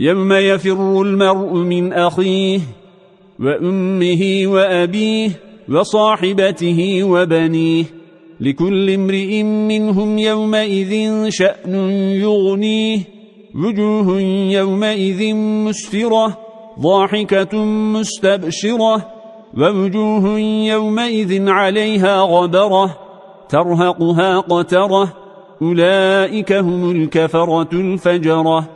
يوم يفر المرء من أخيه وأمه وأبيه وصاحبته وبنيه لكل امرئ منهم يومئذ شأن يغنيه وجوه يومئذ مسفرة ضاحكة مستبشرة ووجوه يومئذ عليها غبرة ترهقها قترة أولئك هم الكفرة الفجرة